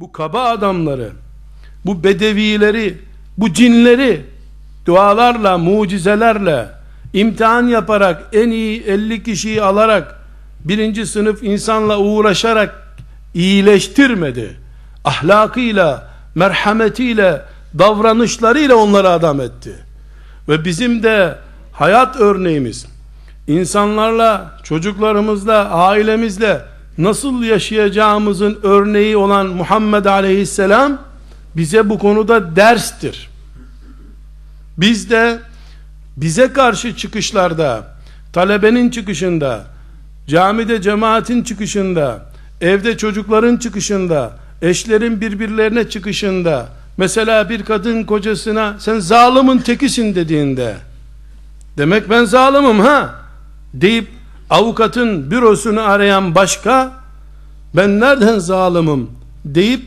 bu kaba adamları, bu bedevileri, bu cinleri dualarla, mucizelerle imtihan yaparak en iyi 50 kişiyi alarak birinci sınıf insanla uğraşarak iyileştirmedi. Ahlakıyla, merhametiyle, davranışlarıyla onları adam etti. Ve bizim de hayat örneğimiz insanlarla, çocuklarımızla, ailemizle nasıl yaşayacağımızın örneği olan Muhammed Aleyhisselam bize bu konuda derstir. Biz de bize karşı çıkışlarda, talebenin çıkışında, camide cemaatin çıkışında, evde çocukların çıkışında, eşlerin birbirlerine çıkışında, mesela bir kadın kocasına sen zalimin tekisin dediğinde, demek ben zalimim ha, deyip avukatın bürosunu arayan başka, ben nereden zalimim deyip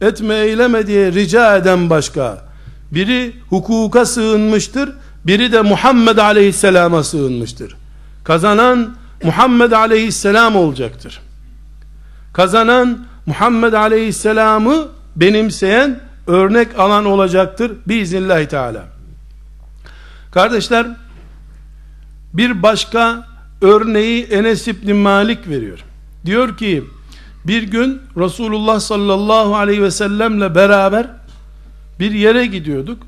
etme eyleme diye rica eden başka, biri hukuka sığınmıştır, biri de Muhammed Aleyhisselam'a sığınmıştır. Kazanan Muhammed Aleyhisselam olacaktır. Kazanan Muhammed Aleyhisselam'ı benimseyen örnek alan olacaktır biiznillahü teala. Kardeşler bir başka örneği Enes İbni Malik veriyor. Diyor ki bir gün Resulullah sallallahu aleyhi ve sellemle beraber bir yere gidiyorduk.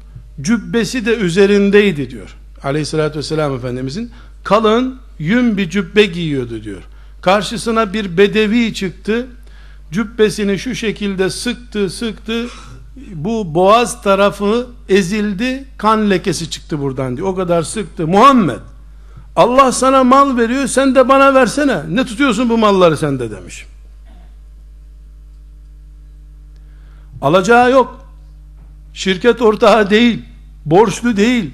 Cübbesi de üzerindeydi diyor. Aleyhissalatü vesselam Efendimizin kalın yün bir cübbe giyiyordu diyor. Karşısına bir bedevi çıktı. Cübbesini şu şekilde sıktı sıktı. Bu boğaz tarafı ezildi. Kan lekesi çıktı buradan diyor. O kadar sıktı. Muhammed Allah sana mal veriyor sen de bana versene. Ne tutuyorsun bu malları sende demiş. Alacağı yok. Şirket ortağı değil. Borçlu değil.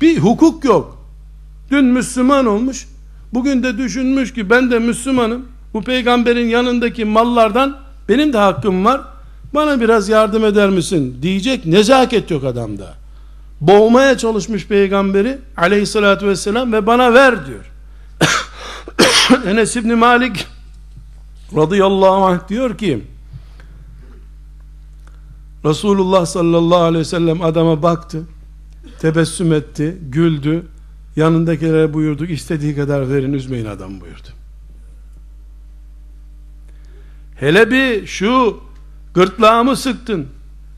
Bir hukuk yok. Dün Müslüman olmuş. Bugün de düşünmüş ki ben de Müslümanım. Bu peygamberin yanındaki mallardan benim de hakkım var. Bana biraz yardım eder misin? Diyecek nezaket yok adamda. Boğmaya çalışmış peygamberi aleyhissalatü vesselam ve bana ver diyor. Enes İbni Malik radıyallahu anh diyor ki Resulullah sallallahu aleyhi ve sellem adama baktı tebessüm etti, güldü yanındakilere buyurduk istediği kadar verin üzmeyin adam buyurdu. Hele bir şu gırtlağımı sıktın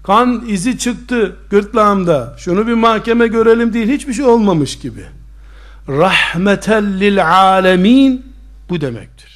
kan izi çıktı gırtlağımda şunu bir mahkeme görelim değil hiçbir şey olmamış gibi. Rahmeten lil alemin bu demektir